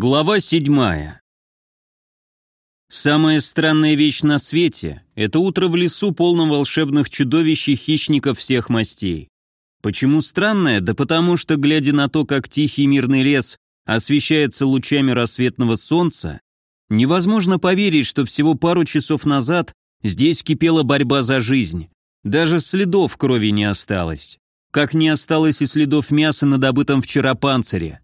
Глава седьмая. Самая странная вещь на свете – это утро в лесу, полном волшебных чудовищ и хищников всех мастей. Почему странное? Да потому что, глядя на то, как тихий мирный лес освещается лучами рассветного солнца, невозможно поверить, что всего пару часов назад здесь кипела борьба за жизнь. Даже следов крови не осталось. Как не осталось и следов мяса на добытом вчера панцире.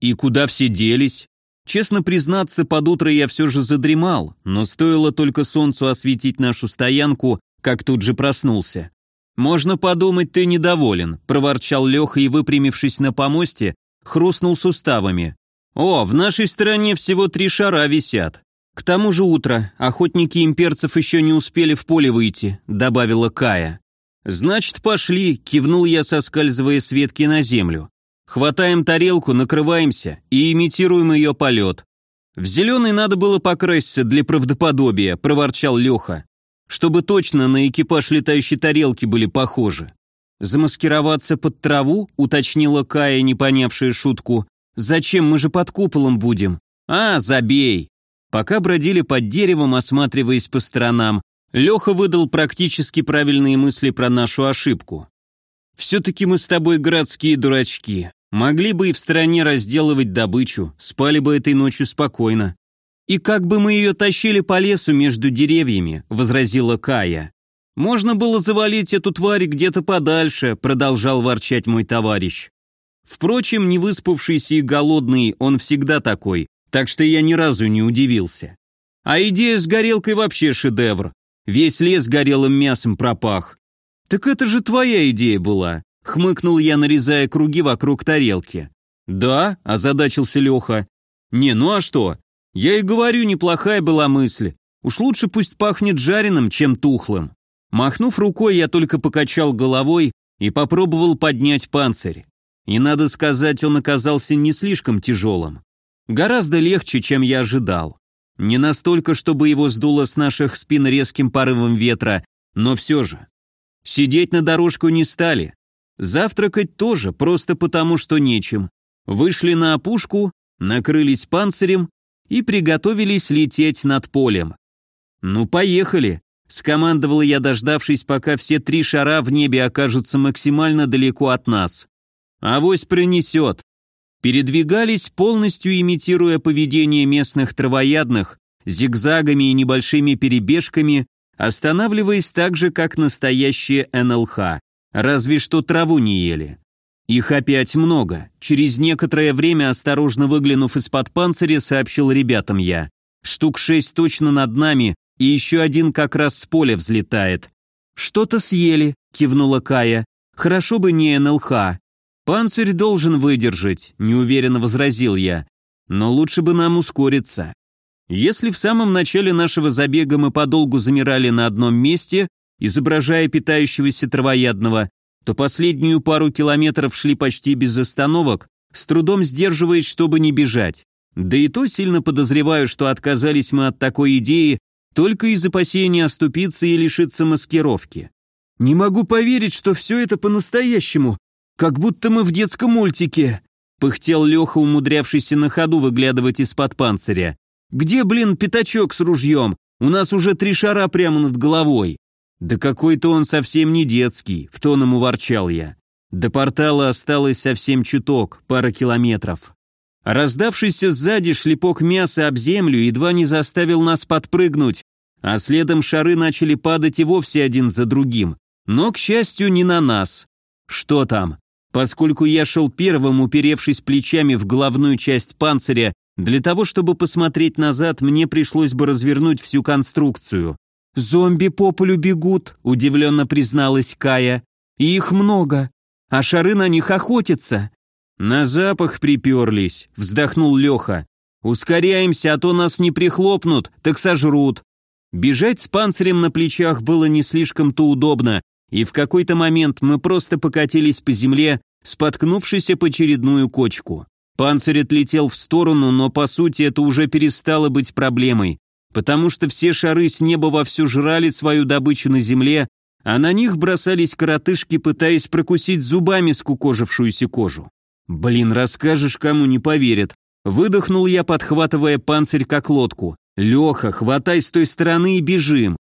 И куда все делись? Честно признаться, под утро я все же задремал, но стоило только солнцу осветить нашу стоянку, как тут же проснулся. «Можно подумать, ты недоволен», – проворчал Леха и, выпрямившись на помосте, хрустнул суставами. «О, в нашей стране всего три шара висят. К тому же утро, охотники имперцев еще не успели в поле выйти», – добавила Кая. «Значит, пошли», – кивнул я, соскальзывая с ветки на землю. Хватаем тарелку, накрываемся и имитируем ее полет. В зеленый надо было покраситься для правдоподобия, проворчал Леха, чтобы точно на экипаж летающей тарелки были похожи. Замаскироваться под траву, уточнила Кая, не понявшая шутку. Зачем, мы же под куполом будем. А, забей. Пока бродили под деревом, осматриваясь по сторонам, Леха выдал практически правильные мысли про нашу ошибку. «Все-таки мы с тобой городские дурачки. Могли бы и в стороне разделывать добычу, спали бы этой ночью спокойно. И как бы мы ее тащили по лесу между деревьями, возразила Кая. Можно было завалить эту тварь где-то подальше, продолжал ворчать мой товарищ. Впрочем, не выспавшийся и голодный, он всегда такой, так что я ни разу не удивился. А идея с горелкой вообще шедевр. Весь лес горелым мясом пропах. Так это же твоя идея была. Хмыкнул я, нарезая круги вокруг тарелки. «Да», — озадачился Леха. «Не, ну а что? Я и говорю, неплохая была мысль. Уж лучше пусть пахнет жареным, чем тухлым». Махнув рукой, я только покачал головой и попробовал поднять панцирь. И, надо сказать, он оказался не слишком тяжелым. Гораздо легче, чем я ожидал. Не настолько, чтобы его сдуло с наших спин резким порывом ветра, но все же. Сидеть на дорожку не стали, Завтракать тоже, просто потому что нечем. Вышли на опушку, накрылись панцирем и приготовились лететь над полем. «Ну, поехали», — скомандовал я, дождавшись, пока все три шара в небе окажутся максимально далеко от нас. «Авось пронесет». Передвигались, полностью имитируя поведение местных травоядных, зигзагами и небольшими перебежками, останавливаясь так же, как настоящие НЛХ. Разве что траву не ели. Их опять много. Через некоторое время, осторожно выглянув из-под панциря, сообщил ребятам я. Штук шесть точно над нами, и еще один как раз с поля взлетает. «Что-то съели», — кивнула Кая. «Хорошо бы не НЛХ». «Панцирь должен выдержать», — неуверенно возразил я. «Но лучше бы нам ускориться». Если в самом начале нашего забега мы подолгу замирали на одном месте, изображая питающегося травоядного, то последнюю пару километров шли почти без остановок, с трудом сдерживаясь, чтобы не бежать. Да и то сильно подозреваю, что отказались мы от такой идеи только из опасения оступиться и лишиться маскировки. «Не могу поверить, что все это по-настоящему, как будто мы в детском мультике», пыхтел Леха, умудрявшийся на ходу выглядывать из-под панциря. «Где, блин, пятачок с ружьем? У нас уже три шара прямо над головой». «Да какой-то он совсем не детский», — в тон ему ворчал я. До портала осталось совсем чуток, пара километров. Раздавшийся сзади шлепок мяса об землю едва не заставил нас подпрыгнуть, а следом шары начали падать и вовсе один за другим. Но, к счастью, не на нас. Что там? Поскольку я шел первым, уперевшись плечами в головную часть панциря, для того, чтобы посмотреть назад, мне пришлось бы развернуть всю конструкцию. «Зомби по полю бегут», — удивленно призналась Кая. «И их много, а шары на них охотятся». «На запах приперлись», — вздохнул Леха. «Ускоряемся, а то нас не прихлопнут, так сожрут». Бежать с панцирем на плечах было не слишком-то удобно, и в какой-то момент мы просто покатились по земле, споткнувшись об очередную кочку. Панцирь отлетел в сторону, но по сути это уже перестало быть проблемой потому что все шары с неба вовсю жрали свою добычу на земле, а на них бросались коротышки, пытаясь прокусить зубами скукожившуюся кожу. Блин, расскажешь, кому не поверят. Выдохнул я, подхватывая панцирь как лодку. «Леха, хватай с той стороны и бежим!»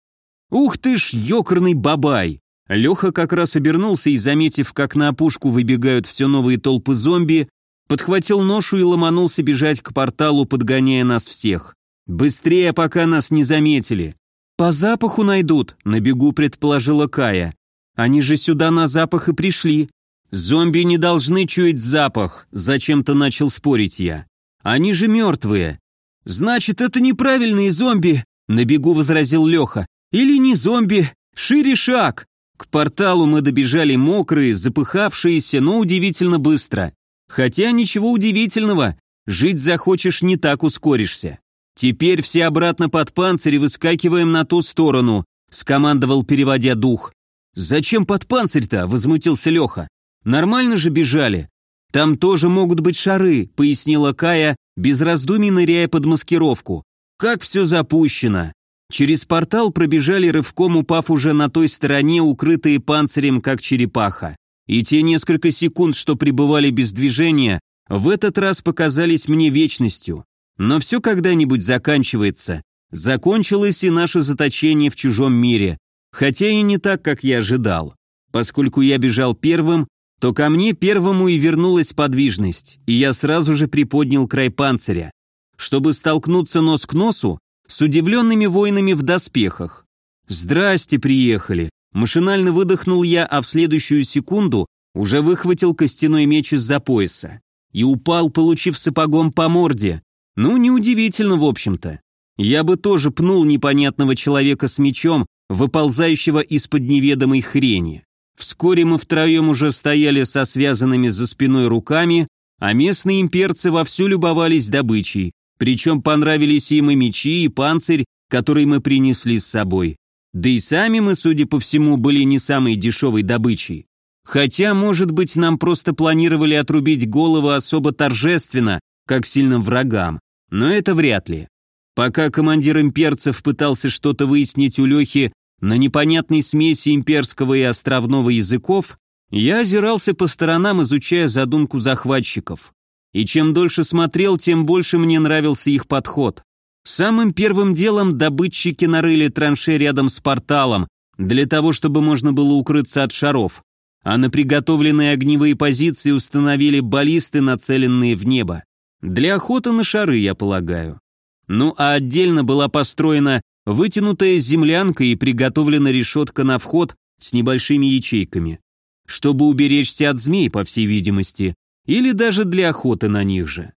«Ух ты ж, ёкарный бабай!» Леха как раз обернулся и, заметив, как на опушку выбегают все новые толпы зомби, подхватил ношу и ломанулся бежать к порталу, подгоняя нас всех. «Быстрее, пока нас не заметили!» «По запаху найдут», — на бегу предположила Кая. «Они же сюда на запах и пришли». «Зомби не должны чуять запах», — зачем-то начал спорить я. «Они же мертвые». «Значит, это неправильные зомби», — на бегу возразил Леха. «Или не зомби, шире шаг». К порталу мы добежали мокрые, запыхавшиеся, но удивительно быстро. Хотя ничего удивительного, жить захочешь, не так ускоришься. Теперь все обратно под панцирь и выскакиваем на ту сторону, скомандовал, переводя дух. Зачем под панцирь-то? возмутился Леха. Нормально же бежали. Там тоже могут быть шары, пояснила Кая, без раздумий ныряя под маскировку. Как все запущено. Через портал пробежали рывком, упав уже на той стороне, укрытые панцирем, как черепаха. И те несколько секунд, что пребывали без движения, в этот раз показались мне вечностью. Но все когда-нибудь заканчивается. Закончилось и наше заточение в чужом мире, хотя и не так, как я ожидал. Поскольку я бежал первым, то ко мне первому и вернулась подвижность, и я сразу же приподнял край панциря, чтобы столкнуться нос к носу с удивленными воинами в доспехах. «Здрасте, приехали!» Машинально выдохнул я, а в следующую секунду уже выхватил костяной меч из-за пояса и упал, получив сапогом по морде. Ну, неудивительно, в общем-то. Я бы тоже пнул непонятного человека с мечом, выползающего из-под неведомой хрени. Вскоре мы втроем уже стояли со связанными за спиной руками, а местные имперцы вовсю любовались добычей, причем понравились им и мечи, и панцирь, который мы принесли с собой. Да и сами мы, судя по всему, были не самой дешевой добычей. Хотя, может быть, нам просто планировали отрубить голову особо торжественно, как сильным врагам. Но это вряд ли. Пока командир имперцев пытался что-то выяснить у Лехи на непонятной смеси имперского и островного языков, я озирался по сторонам, изучая задумку захватчиков. И чем дольше смотрел, тем больше мне нравился их подход. Самым первым делом добытчики нарыли траншеи рядом с порталом, для того, чтобы можно было укрыться от шаров, а на приготовленные огневые позиции установили баллисты, нацеленные в небо. Для охоты на шары, я полагаю. Ну а отдельно была построена вытянутая землянка и приготовлена решетка на вход с небольшими ячейками, чтобы уберечься от змей, по всей видимости, или даже для охоты на них же.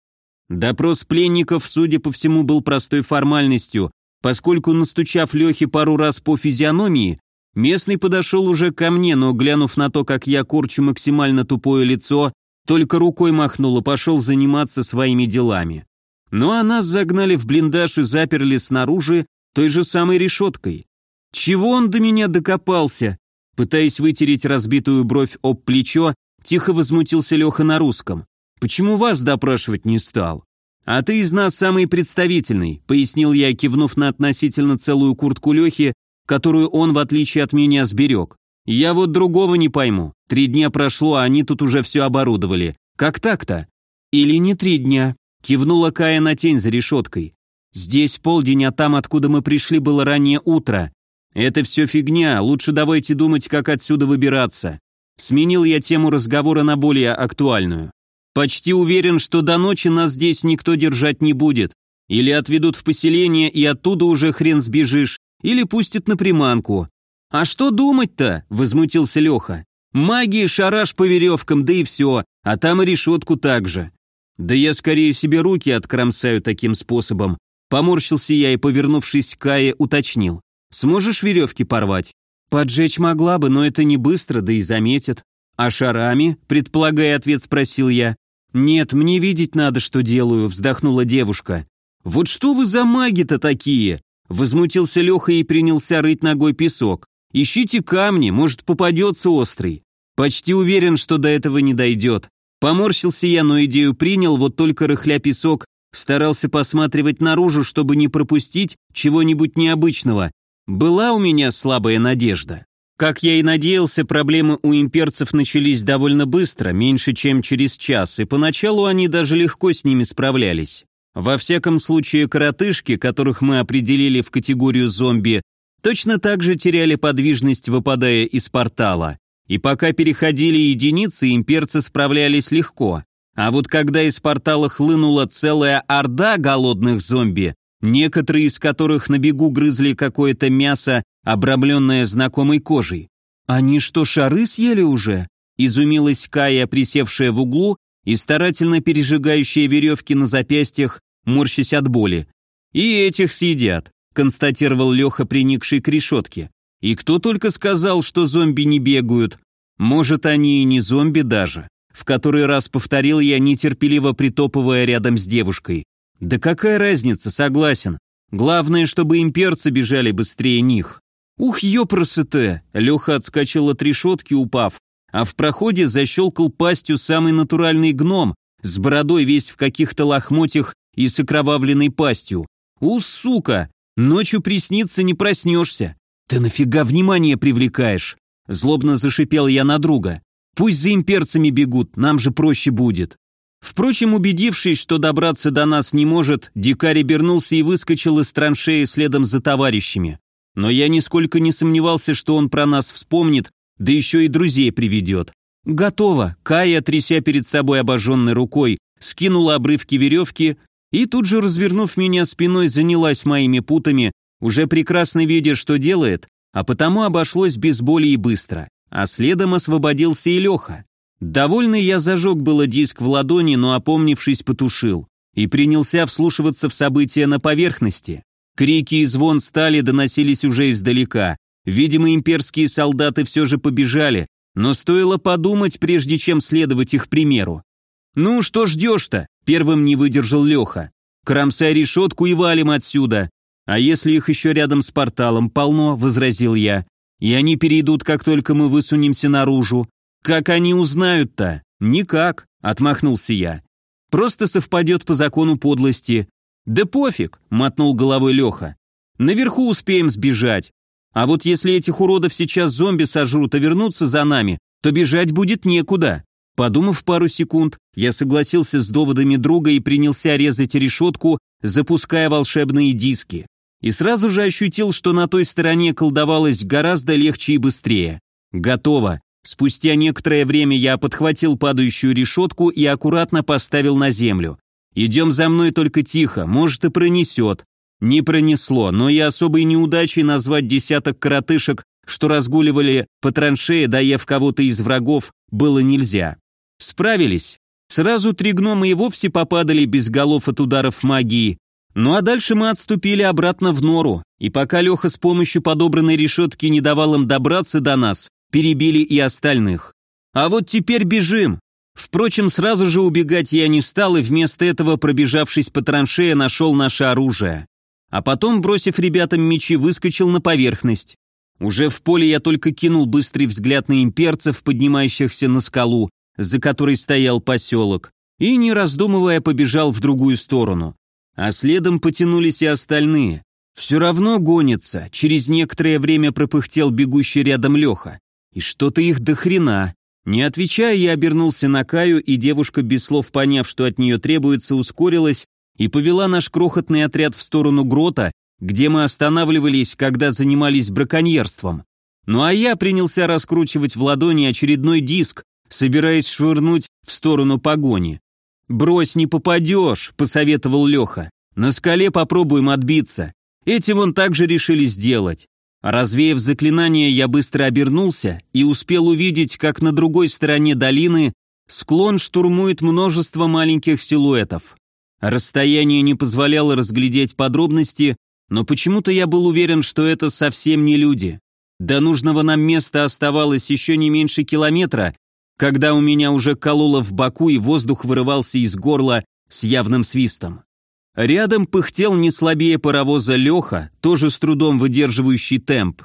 Допрос пленников, судя по всему, был простой формальностью, поскольку, настучав Лехе пару раз по физиономии, местный подошел уже ко мне, но, глянув на то, как я корчу максимально тупое лицо, только рукой махнул и пошел заниматься своими делами. Ну а нас загнали в блиндаж и заперли снаружи той же самой решеткой. Чего он до меня докопался? Пытаясь вытереть разбитую бровь об плечо, тихо возмутился Леха на русском. Почему вас допрашивать не стал? А ты из нас самый представительный, пояснил я, кивнув на относительно целую куртку Лехи, которую он, в отличие от меня, сберег. Я вот другого не пойму. Три дня прошло, а они тут уже все оборудовали. Как так-то? Или не три дня? Кивнула Кая на тень за решеткой. Здесь полдень, а там, откуда мы пришли, было раннее утро. Это все фигня, лучше давайте думать, как отсюда выбираться. Сменил я тему разговора на более актуальную. Почти уверен, что до ночи нас здесь никто держать не будет. Или отведут в поселение, и оттуда уже хрен сбежишь, или пустят на приманку. А что думать-то? Возмутился Леха. Магии, шараш по веревкам, да и все, а там и решетку также. Да я скорее себе руки откромсаю таким способом. Поморщился я и, повернувшись к Кае, уточнил. Сможешь веревки порвать? Поджечь могла бы, но это не быстро, да и заметят. А шарами, предполагая ответ, спросил я. «Нет, мне видеть надо, что делаю», — вздохнула девушка. «Вот что вы за маги-то такие?» Возмутился Леха и принялся рыть ногой песок. «Ищите камни, может, попадется острый». Почти уверен, что до этого не дойдет. Поморщился я, но идею принял, вот только рыхля песок, старался посматривать наружу, чтобы не пропустить чего-нибудь необычного. Была у меня слабая надежда. Как я и надеялся, проблемы у имперцев начались довольно быстро, меньше чем через час, и поначалу они даже легко с ними справлялись. Во всяком случае, коротышки, которых мы определили в категорию зомби, точно так же теряли подвижность, выпадая из портала. И пока переходили единицы, имперцы справлялись легко. А вот когда из портала хлынула целая орда голодных зомби, некоторые из которых на бегу грызли какое-то мясо, обрамленное знакомой кожей. «Они что, шары съели уже?» – изумилась Кая, присевшая в углу и старательно пережигающая веревки на запястьях, морщась от боли. «И этих съедят», – констатировал Леха, приникший к решетке. «И кто только сказал, что зомби не бегают? Может, они и не зомби даже?» В который раз повторил я, нетерпеливо притопывая рядом с девушкой. «Да какая разница, согласен. Главное, чтобы имперцы бежали быстрее них». «Ух, ёпросыте!» Леха отскочил от решетки, упав, а в проходе защелкал пастью самый натуральный гном, с бородой весь в каких-то лохмотьях и с окровавленной пастью. «У, сука! Ночью приснится, не проснешься!» «Ты нафига внимание привлекаешь?» Злобно зашипел я на друга. «Пусть за имперцами бегут, нам же проще будет». Впрочем, убедившись, что добраться до нас не может, дикарь обернулся и выскочил из траншеи следом за товарищами. Но я нисколько не сомневался, что он про нас вспомнит, да еще и друзей приведет. «Готово!» Кая, тряся перед собой обожженной рукой, скинула обрывки веревки и тут же, развернув меня спиной, занялась моими путами, уже прекрасно видя, что делает, а потому обошлось без боли и быстро. А следом освободился и Леха. Довольный я зажег было диск в ладони, но опомнившись, потушил. И принялся вслушиваться в события на поверхности. Крики и звон стали доносились уже издалека. Видимо, имперские солдаты все же побежали, но стоило подумать, прежде чем следовать их примеру. «Ну, что ждешь-то?» – первым не выдержал Леха. «Кромсай решетку и валим отсюда!» «А если их еще рядом с порталом полно?» – возразил я. «И они перейдут, как только мы высунемся наружу. Как они узнают-то?» «Никак», – отмахнулся я. «Просто совпадет по закону подлости. «Да пофиг», — мотнул головой Леха. «Наверху успеем сбежать. А вот если этих уродов сейчас зомби сожрут и вернутся за нами, то бежать будет некуда». Подумав пару секунд, я согласился с доводами друга и принялся резать решетку, запуская волшебные диски. И сразу же ощутил, что на той стороне колдовалось гораздо легче и быстрее. Готово. Спустя некоторое время я подхватил падающую решетку и аккуратно поставил на землю. Идем за мной только тихо, может и пронесет. Не пронесло, но и особой неудачей назвать десяток коротышек, что разгуливали по траншее, доев кого-то из врагов, было нельзя. Справились. Сразу три гнома и вовсе попадали без голов от ударов магии. Ну а дальше мы отступили обратно в нору, и пока Леха с помощью подобранной решетки не давал им добраться до нас, перебили и остальных. А вот теперь бежим. Впрочем, сразу же убегать я не стал и вместо этого, пробежавшись по траншее, нашел наше оружие. А потом, бросив ребятам мечи, выскочил на поверхность. Уже в поле я только кинул быстрый взгляд на имперцев, поднимающихся на скалу, за которой стоял поселок, и, не раздумывая, побежал в другую сторону. А следом потянулись и остальные. Все равно гонится, через некоторое время пропыхтел бегущий рядом Леха. И что-то их до хрена. Не отвечая, я обернулся на Каю, и девушка, без слов поняв, что от нее требуется, ускорилась и повела наш крохотный отряд в сторону грота, где мы останавливались, когда занимались браконьерством. Ну а я принялся раскручивать в ладони очередной диск, собираясь швырнуть в сторону погони. «Брось, не попадешь», — посоветовал Леха. «На скале попробуем отбиться. Эти вон также решили сделать. Развеяв заклинание, я быстро обернулся и успел увидеть, как на другой стороне долины склон штурмует множество маленьких силуэтов. Расстояние не позволяло разглядеть подробности, но почему-то я был уверен, что это совсем не люди. До нужного нам места оставалось еще не меньше километра, когда у меня уже кололо в боку и воздух вырывался из горла с явным свистом. Рядом пыхтел не слабее паровоза Леха, тоже с трудом выдерживающий темп.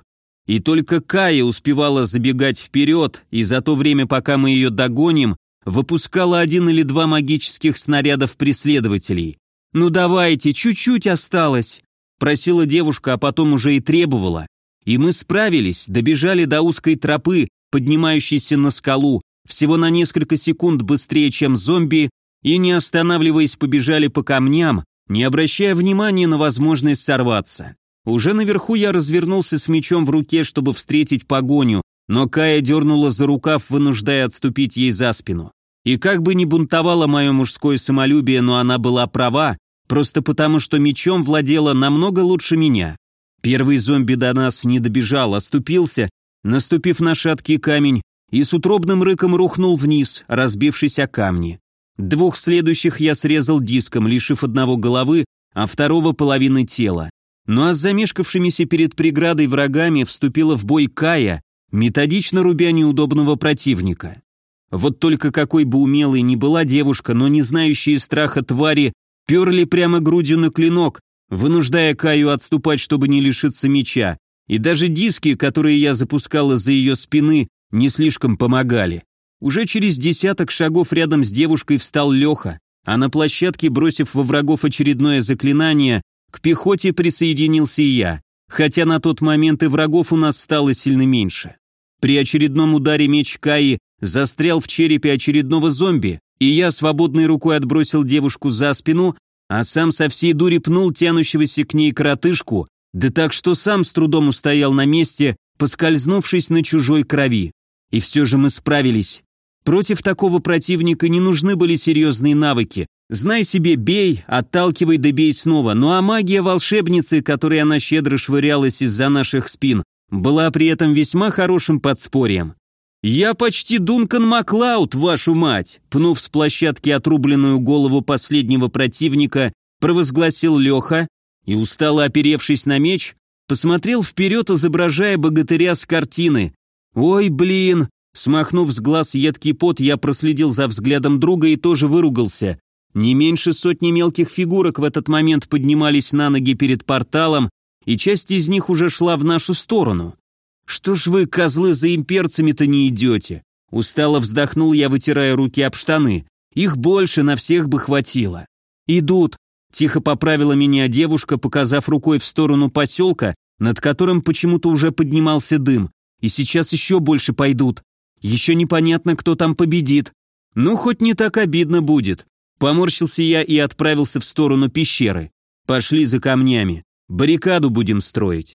И только Кая успевала забегать вперед, и за то время, пока мы ее догоним, выпускала один или два магических снарядов преследователей. «Ну давайте, чуть-чуть осталось», – просила девушка, а потом уже и требовала. И мы справились, добежали до узкой тропы, поднимающейся на скалу, всего на несколько секунд быстрее, чем зомби, и, не останавливаясь, побежали по камням, не обращая внимания на возможность сорваться. Уже наверху я развернулся с мечом в руке, чтобы встретить погоню, но Кая дернула за рукав, вынуждая отступить ей за спину. И как бы ни бунтовало мое мужское самолюбие, но она была права, просто потому что мечом владела намного лучше меня. Первый зомби до нас не добежал, оступился, наступив на шаткий камень, и с утробным рыком рухнул вниз, разбившись о камни. Двух следующих я срезал диском, лишив одного головы, а второго половины тела. Ну а с замешкавшимися перед преградой врагами вступила в бой Кая, методично рубя неудобного противника. Вот только какой бы умелой ни была девушка, но не знающие страха твари перли прямо грудью на клинок, вынуждая Каю отступать, чтобы не лишиться меча, и даже диски, которые я запускал из-за ее спины, не слишком помогали. Уже через десяток шагов рядом с девушкой встал Леха, а на площадке, бросив во врагов очередное заклинание, к пехоте присоединился и я, хотя на тот момент и врагов у нас стало сильно меньше. При очередном ударе меч Каи застрял в черепе очередного зомби, и я свободной рукой отбросил девушку за спину, а сам со всей дури пнул тянущегося к ней коротышку, да так что сам с трудом устоял на месте, поскользнувшись на чужой крови. И все же мы справились. Против такого противника не нужны были серьезные навыки. Знай себе, бей, отталкивай да бей снова. Ну а магия волшебницы, которой она щедро швырялась из-за наших спин, была при этом весьма хорошим подспорьем. «Я почти Дункан Маклауд, вашу мать!» Пнув с площадки отрубленную голову последнего противника, провозгласил Леха и, устало оперевшись на меч, посмотрел вперед, изображая богатыря с картины. «Ой, блин!» Смахнув с глаз едкий пот, я проследил за взглядом друга и тоже выругался. Не меньше сотни мелких фигурок в этот момент поднимались на ноги перед порталом, и часть из них уже шла в нашу сторону. «Что ж вы, козлы, за имперцами-то не идете?» Устало вздохнул я, вытирая руки об штаны. «Их больше, на всех бы хватило». «Идут», — тихо поправила меня девушка, показав рукой в сторону поселка, над которым почему-то уже поднимался дым. «И сейчас еще больше пойдут. Еще непонятно, кто там победит. Ну, хоть не так обидно будет». Поморщился я и отправился в сторону пещеры. «Пошли за камнями». Баррикаду будем строить.